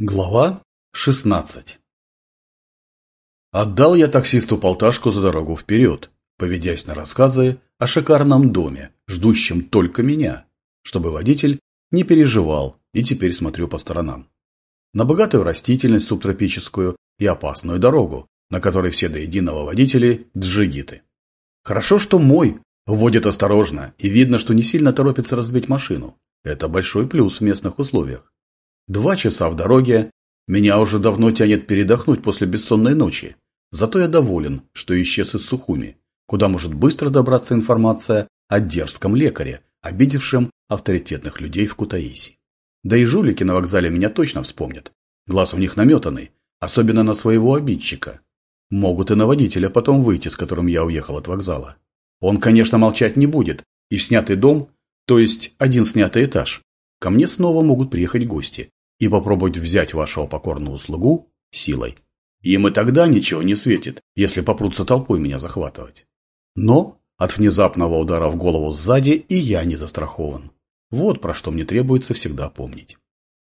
Глава 16 Отдал я таксисту полташку за дорогу вперед, поведясь на рассказы о шикарном доме, ждущем только меня, чтобы водитель не переживал и теперь смотрю по сторонам. На богатую растительность субтропическую и опасную дорогу, на которой все до единого водители – джигиты. Хорошо, что мой вводит осторожно, и видно, что не сильно торопится разбить машину. Это большой плюс в местных условиях. Два часа в дороге. Меня уже давно тянет передохнуть после бессонной ночи. Зато я доволен, что исчез из Сухуми, куда может быстро добраться информация о дерзком лекаре, обидевшем авторитетных людей в Кутаиси. Да и жулики на вокзале меня точно вспомнят. Глаз у них наметанный, особенно на своего обидчика. Могут и на водителя потом выйти, с которым я уехал от вокзала. Он, конечно, молчать не будет, и в снятый дом, то есть один снятый этаж, ко мне снова могут приехать гости, и попробовать взять вашего покорного слугу силой. Им и тогда ничего не светит, если попрутся толпой меня захватывать. Но от внезапного удара в голову сзади и я не застрахован. Вот про что мне требуется всегда помнить.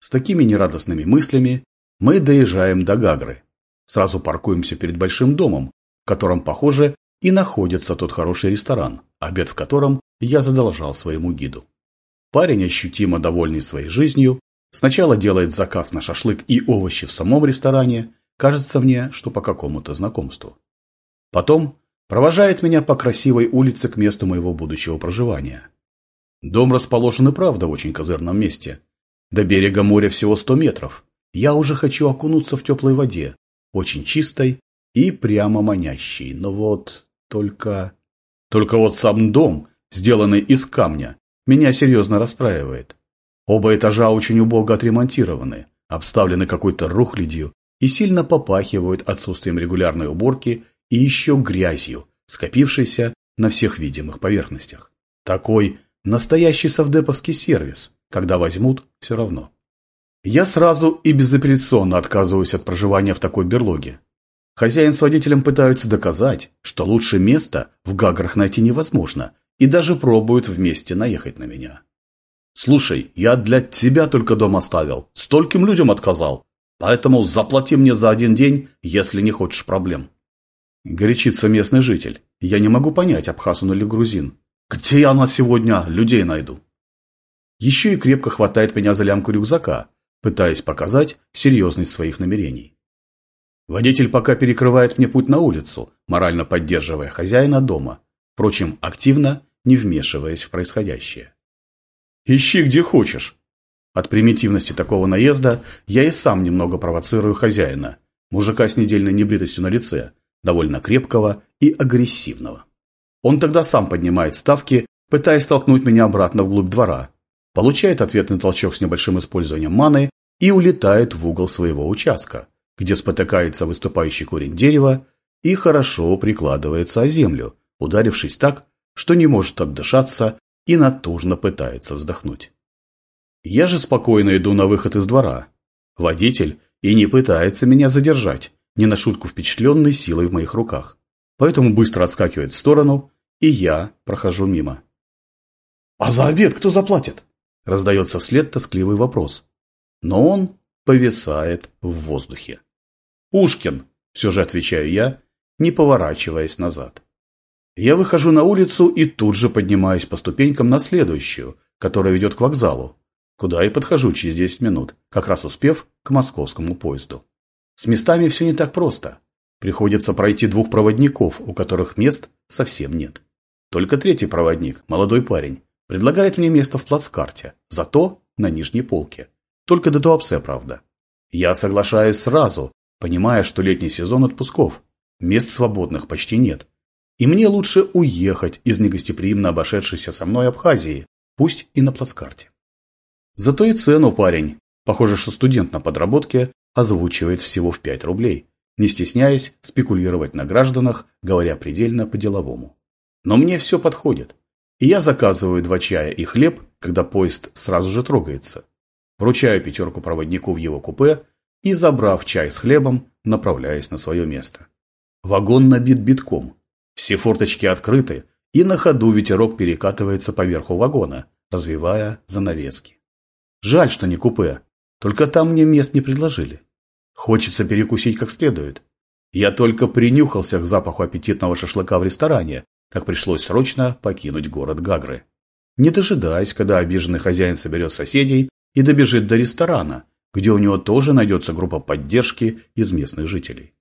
С такими нерадостными мыслями мы доезжаем до Гагры. Сразу паркуемся перед большим домом, в котором, похоже, и находится тот хороший ресторан, обед в котором я задолжал своему гиду. Парень, ощутимо довольный своей жизнью, Сначала делает заказ на шашлык и овощи в самом ресторане, кажется мне, что по какому-то знакомству. Потом провожает меня по красивой улице к месту моего будущего проживания. Дом расположен и правда в очень козырном месте. До берега моря всего сто метров. Я уже хочу окунуться в теплой воде, очень чистой и прямо манящей. Но вот только... Только вот сам дом, сделанный из камня, меня серьезно расстраивает. Оба этажа очень убого отремонтированы, обставлены какой-то рухлядью и сильно попахивают отсутствием регулярной уборки и еще грязью, скопившейся на всех видимых поверхностях. Такой настоящий совдеповский сервис, когда возьмут, все равно. Я сразу и безапелляционно отказываюсь от проживания в такой берлоге. Хозяин с водителем пытаются доказать, что лучше места в Гаграх найти невозможно, и даже пробуют вместе наехать на меня. Слушай, я для тебя только дом оставил. Стольким людям отказал. Поэтому заплати мне за один день, если не хочешь проблем. Горячится местный житель. Я не могу понять, абхаз он или грузин. Где я на сегодня людей найду? Еще и крепко хватает меня за лямку рюкзака, пытаясь показать серьезность своих намерений. Водитель пока перекрывает мне путь на улицу, морально поддерживая хозяина дома, впрочем, активно не вмешиваясь в происходящее. Ищи где хочешь. От примитивности такого наезда я и сам немного провоцирую хозяина, мужика с недельной небритостью на лице, довольно крепкого и агрессивного. Он тогда сам поднимает ставки, пытаясь толкнуть меня обратно вглубь двора, получает ответный толчок с небольшим использованием маны и улетает в угол своего участка, где спотыкается выступающий корень дерева и хорошо прикладывается о землю, ударившись так, что не может отдышаться и натужно пытается вздохнуть. Я же спокойно иду на выход из двора. Водитель и не пытается меня задержать, не на шутку впечатленный силой в моих руках. Поэтому быстро отскакивает в сторону, и я прохожу мимо. «А за обед кто заплатит?» Раздается вслед тоскливый вопрос. Но он повисает в воздухе. «Пушкин!» – все же отвечаю я, не поворачиваясь назад. Я выхожу на улицу и тут же поднимаюсь по ступенькам на следующую, которая ведет к вокзалу, куда и подхожу через 10 минут, как раз успев к московскому поезду. С местами все не так просто. Приходится пройти двух проводников, у которых мест совсем нет. Только третий проводник, молодой парень, предлагает мне место в плацкарте, зато на нижней полке. Только до Туапсе, правда. Я соглашаюсь сразу, понимая, что летний сезон отпусков. Мест свободных почти нет. И мне лучше уехать из негостеприимно обошедшейся со мной Абхазии, пусть и на плацкарте. Зато и цену парень, похоже, что студент на подработке, озвучивает всего в 5 рублей, не стесняясь спекулировать на гражданах, говоря предельно по-деловому. Но мне все подходит. И я заказываю два чая и хлеб, когда поезд сразу же трогается. Вручаю пятерку проводнику в его купе и, забрав чай с хлебом, направляюсь на свое место. Вагон набит битком, все форточки открыты, и на ходу ветерок перекатывается по верху вагона, развивая занавески. Жаль, что не купе. Только там мне мест не предложили. Хочется перекусить как следует. Я только принюхался к запаху аппетитного шашлыка в ресторане, как пришлось срочно покинуть город Гагры. Не дожидаясь, когда обиженный хозяин соберет соседей и добежит до ресторана, где у него тоже найдется группа поддержки из местных жителей.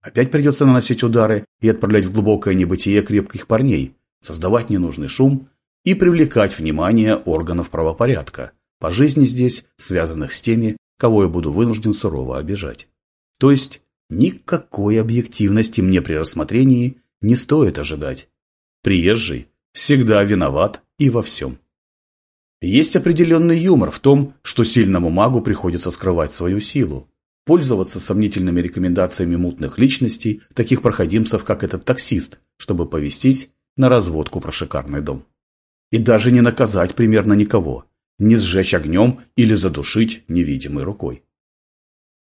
Опять придется наносить удары и отправлять в глубокое небытие крепких парней, создавать ненужный шум и привлекать внимание органов правопорядка, по жизни здесь связанных с теми, кого я буду вынужден сурово обижать. То есть никакой объективности мне при рассмотрении не стоит ожидать. Приезжий всегда виноват и во всем. Есть определенный юмор в том, что сильному магу приходится скрывать свою силу, пользоваться сомнительными рекомендациями мутных личностей, таких проходимцев, как этот таксист, чтобы повестись на разводку про шикарный дом. И даже не наказать примерно никого, не сжечь огнем или задушить невидимой рукой.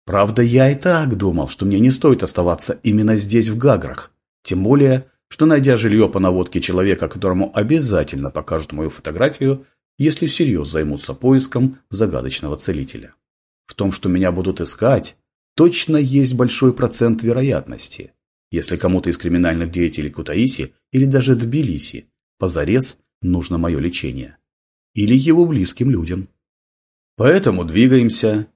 Правда, я и так думал, что мне не стоит оставаться именно здесь, в Гаграх, тем более, что найдя жилье по наводке человека, которому обязательно покажут мою фотографию, если всерьез займутся поиском загадочного целителя. В том, что меня будут искать, точно есть большой процент вероятности, если кому-то из криминальных деятелей Кутаиси или даже Тбилиси позарез нужно мое лечение. Или его близким людям. Поэтому двигаемся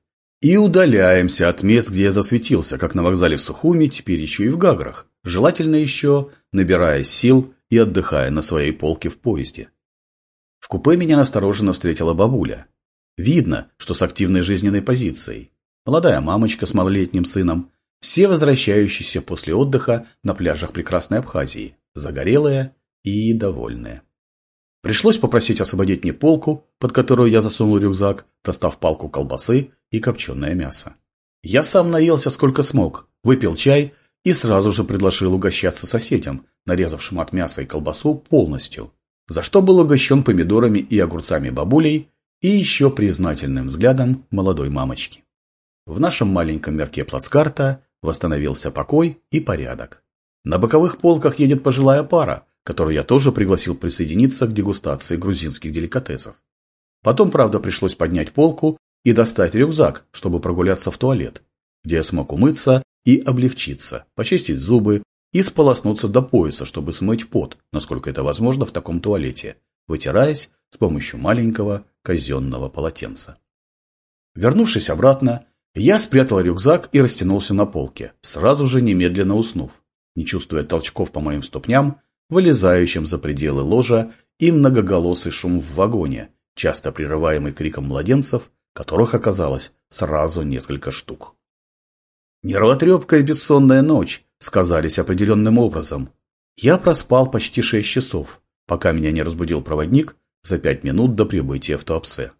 и удаляемся от мест, где я засветился, как на вокзале в Сухуми, теперь еще и в Гаграх, желательно еще набирая сил и отдыхая на своей полке в поезде. В купе меня настороженно встретила бабуля. Видно, что с активной жизненной позицией. Молодая мамочка с малолетним сыном, все возвращающиеся после отдыха на пляжах прекрасной Абхазии, загорелые и довольные. Пришлось попросить освободить мне полку, под которую я засунул рюкзак, достав палку колбасы и копченое мясо. Я сам наелся сколько смог, выпил чай и сразу же предложил угощаться соседям, нарезавшим от мяса и колбасу полностью, за что был угощен помидорами и огурцами бабулей и еще признательным взглядом молодой мамочки. В нашем маленьком мерке плацкарта восстановился покой и порядок. На боковых полках едет пожилая пара, которую я тоже пригласил присоединиться к дегустации грузинских деликатесов. Потом, правда, пришлось поднять полку и достать рюкзак, чтобы прогуляться в туалет, где я смог умыться и облегчиться, почистить зубы и сполоснуться до пояса, чтобы смыть пот, насколько это возможно в таком туалете, вытираясь с помощью маленького казенного полотенца. Вернувшись обратно, я спрятал рюкзак и растянулся на полке, сразу же немедленно уснув, не чувствуя толчков по моим ступням, вылезающим за пределы ложа и многоголосый шум в вагоне, часто прерываемый криком младенцев, которых оказалось сразу несколько штук. Нервотрепка и бессонная ночь сказались определенным образом. Я проспал почти шесть часов, пока меня не разбудил проводник за пять минут до прибытия в Туапсе.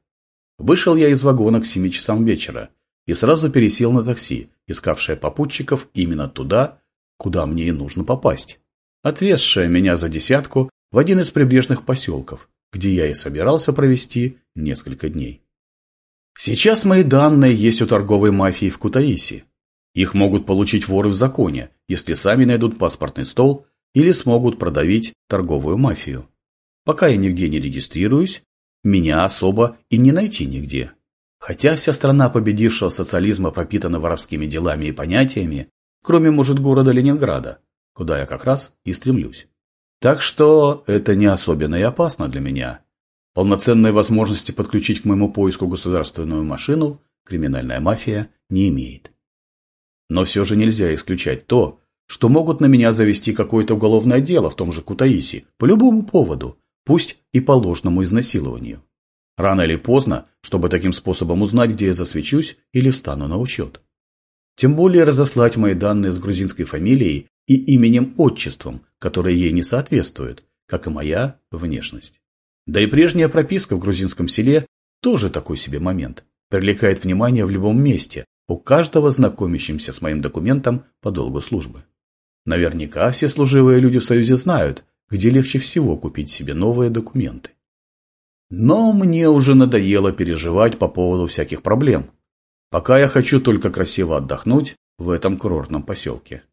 Вышел я из вагона к семи часам вечера и сразу пересел на такси, искавшее попутчиков именно туда, куда мне и нужно попасть, отвезшее меня за десятку в один из прибрежных поселков, где я и собирался провести несколько дней. Сейчас мои данные есть у торговой мафии в Кутаиси, их могут получить воры в законе, если сами найдут паспортный стол или смогут продавить торговую мафию. Пока я нигде не регистрируюсь, меня особо и не найти нигде. Хотя вся страна победившего социализма пропитана воровскими делами и понятиями, кроме, может, города Ленинграда, куда я как раз и стремлюсь. Так что это не особенно и опасно для меня. Полноценной возможности подключить к моему поиску государственную машину криминальная мафия не имеет. Но все же нельзя исключать то, что могут на меня завести какое-то уголовное дело в том же Кутаиси по любому поводу, пусть и по ложному изнасилованию. Рано или поздно, чтобы таким способом узнать, где я засвечусь или встану на учет. Тем более разослать мои данные с грузинской фамилией и именем-отчеством, которые ей не соответствуют, как и моя внешность. Да и прежняя прописка в грузинском селе тоже такой себе момент. Привлекает внимание в любом месте, у каждого знакомящимся с моим документом по долгу службы. Наверняка все служивые люди в Союзе знают, где легче всего купить себе новые документы. Но мне уже надоело переживать по поводу всяких проблем. Пока я хочу только красиво отдохнуть в этом курортном поселке.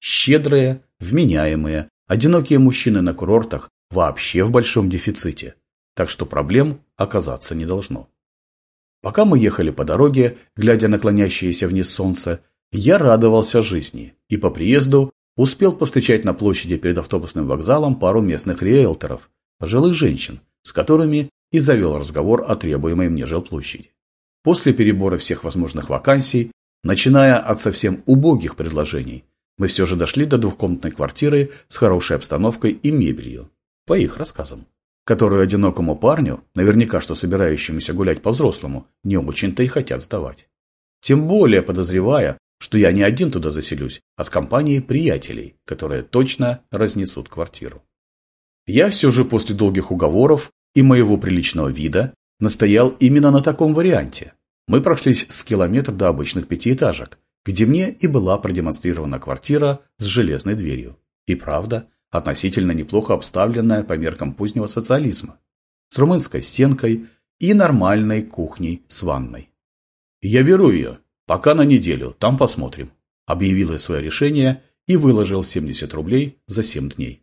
Щедрые, вменяемые, одинокие мужчины на курортах вообще в большом дефиците, так что проблем оказаться не должно. Пока мы ехали по дороге, глядя на клонящееся вниз солнце, я радовался жизни и по приезду успел повстречать на площади перед автобусным вокзалом пару местных риэлторов, пожилых женщин, с которыми и завел разговор о требуемой мне жилплощади. После перебора всех возможных вакансий, начиная от совсем убогих предложений, мы все же дошли до двухкомнатной квартиры с хорошей обстановкой и мебелью, по их рассказам которую одинокому парню, наверняка что собирающемуся гулять по-взрослому, не очень-то и хотят сдавать. Тем более подозревая, что я не один туда заселюсь, а с компанией приятелей, которые точно разнесут квартиру. Я все же после долгих уговоров и моего приличного вида настоял именно на таком варианте. Мы прошлись с километра до обычных пятиэтажек, где мне и была продемонстрирована квартира с железной дверью. И правда, относительно неплохо обставленная по меркам позднего социализма, с румынской стенкой и нормальной кухней с ванной. «Я беру ее, пока на неделю, там посмотрим», объявил я свое решение и выложил 70 рублей за 7 дней.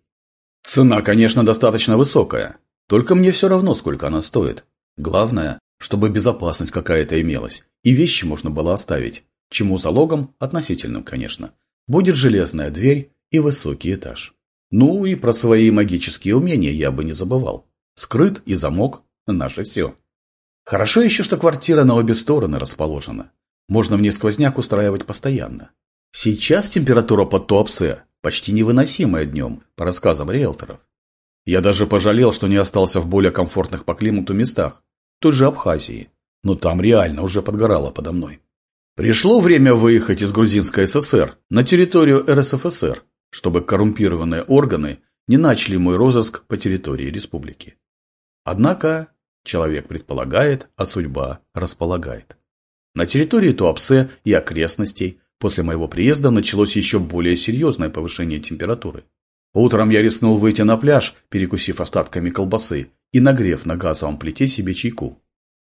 Цена, конечно, достаточно высокая, только мне все равно, сколько она стоит. Главное, чтобы безопасность какая-то имелась, и вещи можно было оставить, чему залогом, относительным, конечно, будет железная дверь и высокий этаж. Ну и про свои магические умения я бы не забывал. Скрыт и замок – наше все. Хорошо еще, что квартира на обе стороны расположена. Можно мне сквозняк устраивать постоянно. Сейчас температура под Туапсе почти невыносимая днем, по рассказам риэлторов. Я даже пожалел, что не остался в более комфортных по климату местах, той же Абхазии, но там реально уже подгорало подо мной. Пришло время выехать из Грузинской ССР на территорию РСФСР чтобы коррумпированные органы не начали мой розыск по территории республики. Однако человек предполагает, а судьба располагает. На территории Туапсе и окрестностей после моего приезда началось еще более серьезное повышение температуры. Утром я рискнул выйти на пляж, перекусив остатками колбасы и нагрев на газовом плите себе чайку.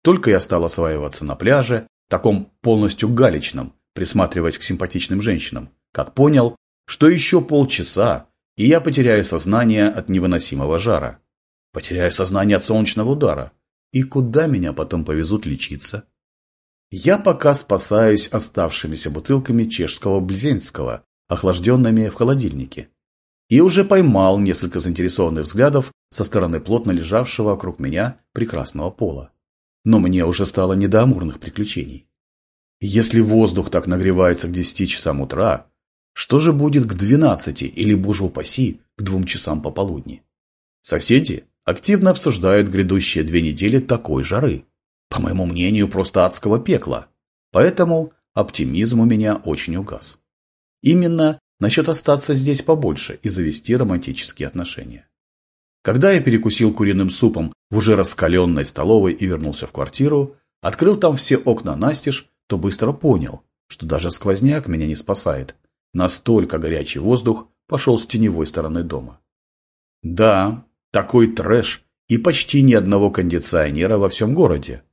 Только я стал осваиваться на пляже, таком полностью галечном, присматриваясь к симпатичным женщинам, как понял, что еще полчаса, и я потеряю сознание от невыносимого жара. Потеряю сознание от солнечного удара. И куда меня потом повезут лечиться? Я пока спасаюсь оставшимися бутылками чешского Блзенского, охлажденными в холодильнике. И уже поймал несколько заинтересованных взглядов со стороны плотно лежавшего вокруг меня прекрасного пола. Но мне уже стало не до амурных приключений. Если воздух так нагревается к 10 часам утра, что же будет к двенадцати или, боже упаси, к двум часам пополудни? Соседи активно обсуждают грядущие две недели такой жары. По моему мнению, просто адского пекла. Поэтому оптимизм у меня очень угас. Именно насчет остаться здесь побольше и завести романтические отношения. Когда я перекусил куриным супом в уже раскаленной столовой и вернулся в квартиру, открыл там все окна настежь, то быстро понял, что даже сквозняк меня не спасает, Настолько горячий воздух пошел с теневой стороны дома. Да, такой трэш и почти ни одного кондиционера во всем городе,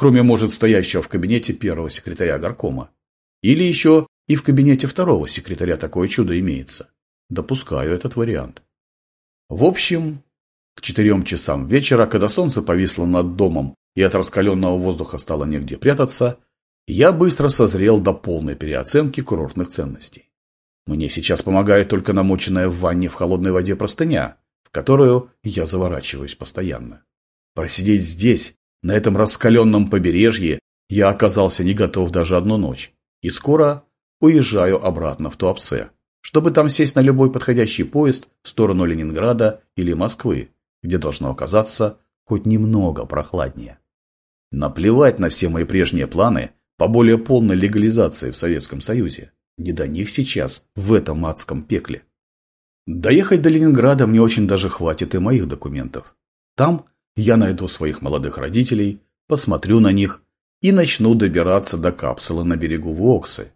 кроме, может, стоящего в кабинете первого секретаря горкома. Или еще и в кабинете второго секретаря такое чудо имеется. Допускаю этот вариант. В общем, к четырем часам вечера, когда солнце повисло над домом и от раскаленного воздуха стало негде прятаться, я быстро созрел до полной переоценки курортных ценностей. Мне сейчас помогает только намоченная в ванне в холодной воде простыня, в которую я заворачиваюсь постоянно. Просидеть здесь, на этом раскаленном побережье, я оказался не готов даже одну ночь. И скоро уезжаю обратно в Туапсе, чтобы там сесть на любой подходящий поезд в сторону Ленинграда или Москвы, где должно оказаться хоть немного прохладнее. Наплевать на все мои прежние планы по более полной легализации в Советском Союзе. Не до них сейчас, в этом адском пекле. Доехать до Ленинграда мне очень даже хватит и моих документов. Там я найду своих молодых родителей, посмотрю на них и начну добираться до капсулы на берегу Воксы.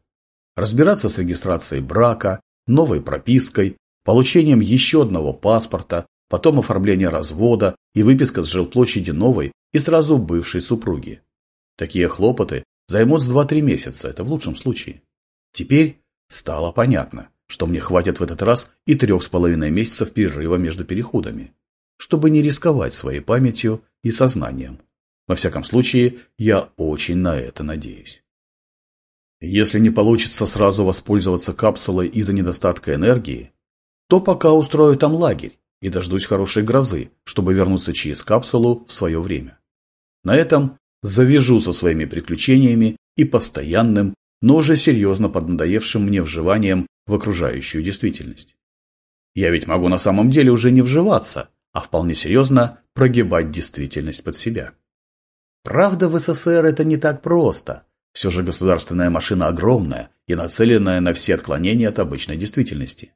Разбираться с регистрацией брака, новой пропиской, получением еще одного паспорта, потом оформление развода и выписка с жилплощади новой и сразу бывшей супруги. Такие хлопоты займут с 2-3 месяца, это в лучшем случае. Теперь стало понятно, что мне хватит в этот раз и трех с половиной месяцев перерыва между переходами, чтобы не рисковать своей памятью и сознанием. Во всяком случае, я очень на это надеюсь. Если не получится сразу воспользоваться капсулой из-за недостатка энергии, то пока устрою там лагерь и дождусь хорошей грозы, чтобы вернуться через капсулу в свое время. На этом завяжу со своими приключениями и постоянным, но уже серьезно поднадоевшим мне вживанием в окружающую действительность. Я ведь могу на самом деле уже не вживаться, а вполне серьезно прогибать действительность под себя. Правда, в СССР это не так просто. Все же государственная машина огромная и нацеленная на все отклонения от обычной действительности.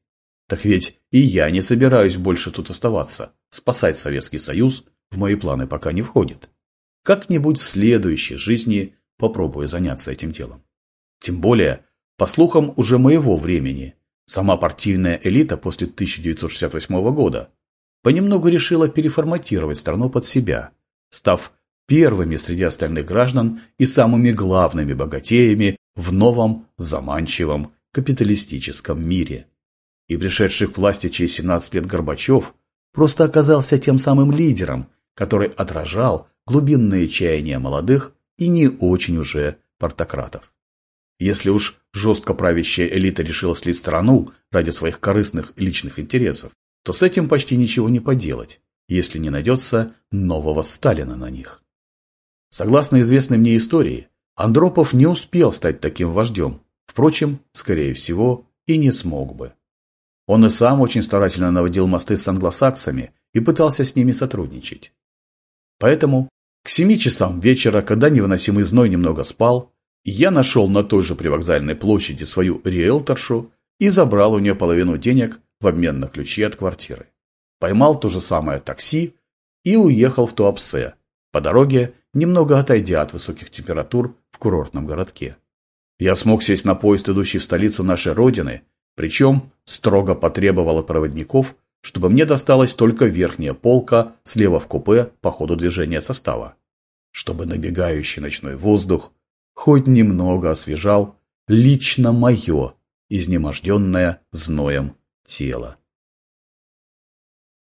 Так ведь и я не собираюсь больше тут оставаться. Спасать Советский Союз в мои планы пока не входит. Как-нибудь в следующей жизни попробую заняться этим делом. Тем более, по слухам уже моего времени, сама партийная элита после 1968 года понемногу решила переформатировать страну под себя, став первыми среди остальных граждан и самыми главными богатеями в новом заманчивом капиталистическом мире. И пришедший к власти через 17 лет Горбачев просто оказался тем самым лидером, который отражал глубинные чаяния молодых и не очень уже портократов. Если уж жестко правящая элита решила слить страну ради своих корыстных личных интересов, то с этим почти ничего не поделать, если не найдется нового Сталина на них. Согласно известной мне истории, Андропов не успел стать таким вождем, впрочем, скорее всего, и не смог бы. Он и сам очень старательно наводил мосты с англосаксами и пытался с ними сотрудничать. Поэтому к семи часам вечера, когда невыносимый зной немного спал, я нашел на той же привокзальной площади свою риэлторшу и забрал у нее половину денег в обмен на ключи от квартиры. Поймал то же самое такси и уехал в Туапсе, по дороге немного отойдя от высоких температур в курортном городке. Я смог сесть на поезд, идущий в столицу нашей Родины, причем строго потребовал от проводников, чтобы мне досталась только верхняя полка слева в купе по ходу движения состава, чтобы набегающий ночной воздух хоть немного освежал лично мое, изнеможденное зноем тело.